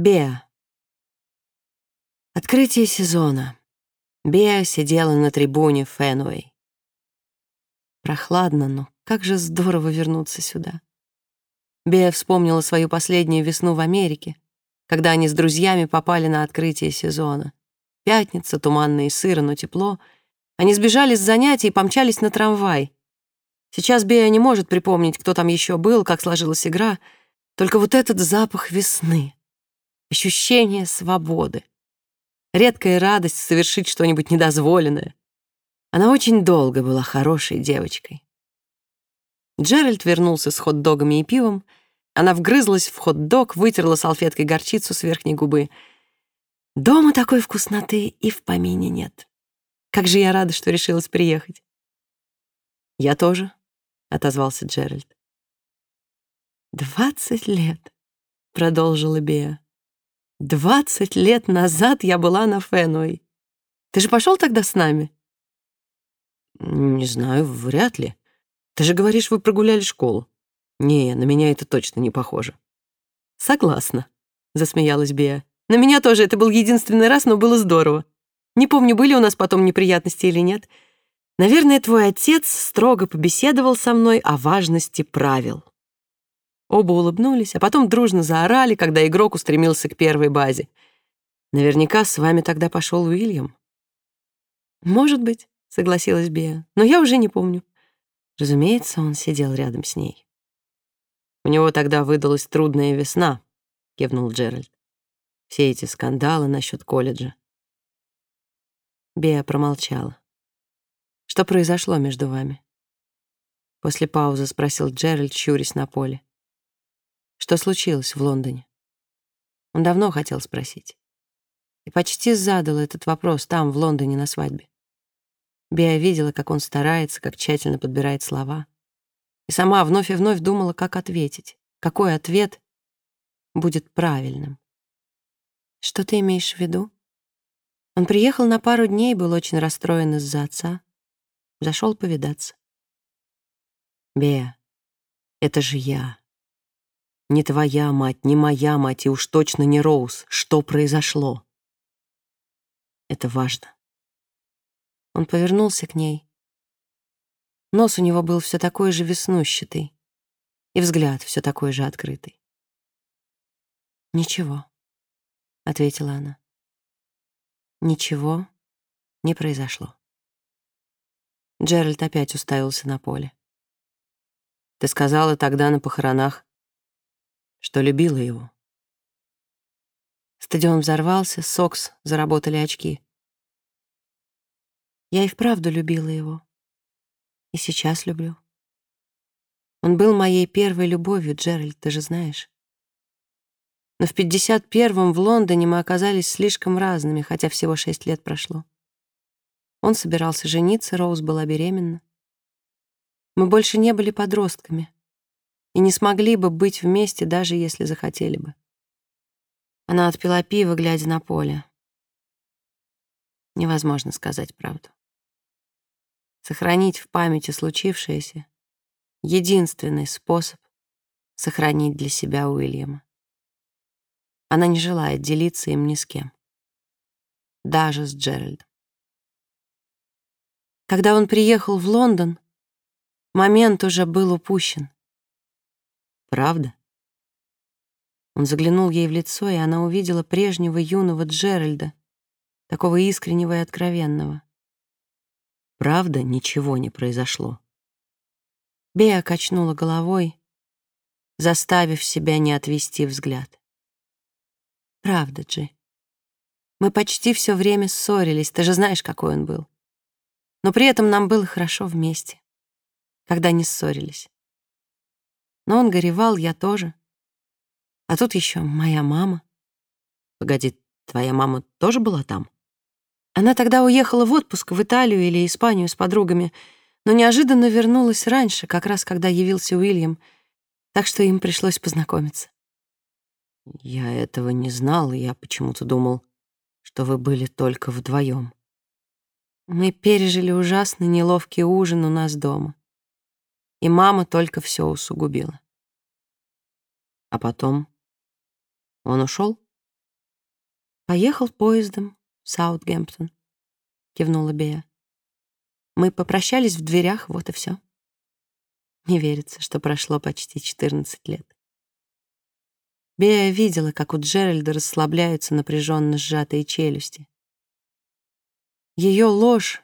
Беа. Открытие сезона. Беа сидела на трибуне Фенуэй. Прохладно, но как же здорово вернуться сюда. Беа вспомнила свою последнюю весну в Америке, когда они с друзьями попали на открытие сезона. Пятница, туманно и но тепло. Они сбежали с занятий и помчались на трамвай. Сейчас Беа не может припомнить, кто там еще был, как сложилась игра, только вот этот запах весны ощущение свободы, редкая радость совершить что-нибудь недозволенное. Она очень долго была хорошей девочкой. Джеральд вернулся с хот-догами и пивом. Она вгрызлась в хот-дог, вытерла салфеткой горчицу с верхней губы. Дома такой вкусноты и в помине нет. Как же я рада, что решилась приехать. Я тоже, — отозвался Джеральд. «Двадцать лет», — продолжила Беа. Двадцать лет назад я была на Фенуэй. Ты же пошел тогда с нами? Не знаю, вряд ли. Ты же говоришь, вы прогуляли школу. Не, на меня это точно не похоже. Согласна, засмеялась Беа. На меня тоже это был единственный раз, но было здорово. Не помню, были у нас потом неприятности или нет. Наверное, твой отец строго побеседовал со мной о важности правил. Оба улыбнулись, а потом дружно заорали, когда игрок устремился к первой базе. Наверняка с вами тогда пошел Уильям. Может быть, согласилась Беа, но я уже не помню. Разумеется, он сидел рядом с ней. У него тогда выдалась трудная весна, кивнул Джеральд. Все эти скандалы насчет колледжа. Беа промолчала. Что произошло между вами? После паузы спросил Джеральд, щурясь на поле. Что случилось в Лондоне? Он давно хотел спросить. И почти задал этот вопрос там, в Лондоне, на свадьбе. Беа видела, как он старается, как тщательно подбирает слова. И сама вновь и вновь думала, как ответить. Какой ответ будет правильным. Что ты имеешь в виду? Он приехал на пару дней, был очень расстроен из-за отца. Зашел повидаться. Беа, это же я. Не твоя мать, не моя мать, и уж точно не Роуз. Что произошло? Это важно. Он повернулся к ней. Нос у него был все такой же веснущатый, и взгляд все такой же открытый. «Ничего», — ответила она. «Ничего не произошло». Джеральд опять уставился на поле. «Ты сказала тогда на похоронах, что любила его. Стадион взорвался, Сокс заработали очки. Я и вправду любила его. И сейчас люблю. Он был моей первой любовью, Джеральд, ты же знаешь. Но в 51-м в Лондоне мы оказались слишком разными, хотя всего шесть лет прошло. Он собирался жениться, Роуз была беременна. Мы больше не были подростками и не смогли бы быть вместе, даже если захотели бы. Она отпила пиво, глядя на поле. Невозможно сказать правду. Сохранить в памяти случившееся — единственный способ сохранить для себя Уильяма. Она не желает делиться им ни с кем. Даже с Джеральдом. Когда он приехал в Лондон, момент уже был упущен. Правда? Он заглянул ей в лицо, и она увидела прежнего юного Джеральда, такого искреннего и откровенного. Правда, ничего не произошло. Бея качнула головой, заставив себя не отвести взгляд. Правда, Джи. Мы почти все время ссорились, ты же знаешь, какой он был. Но при этом нам было хорошо вместе, когда не ссорились. Но он горевал, я тоже. А тут еще моя мама. Погоди, твоя мама тоже была там? Она тогда уехала в отпуск в Италию или Испанию с подругами, но неожиданно вернулась раньше, как раз когда явился Уильям, так что им пришлось познакомиться. Я этого не знал, я почему-то думал, что вы были только вдвоем. Мы пережили ужасный неловкий ужин у нас дома и мама только все усугубила. А потом он ушел? Поехал поездом в Саутгемптон, кивнула Бея. Мы попрощались в дверях, вот и все. Не верится, что прошло почти 14 лет. Бея видела, как у Джеральда расслабляются напряженно сжатые челюсти. Ее ложь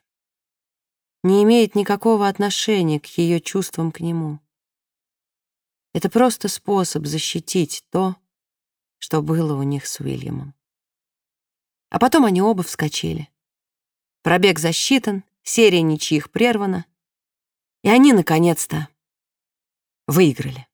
не имеет никакого отношения к ее чувствам к нему. Это просто способ защитить то, что было у них с Уильямом. А потом они оба вскочили. Пробег засчитан, серия ничьих прервана, и они, наконец-то, выиграли.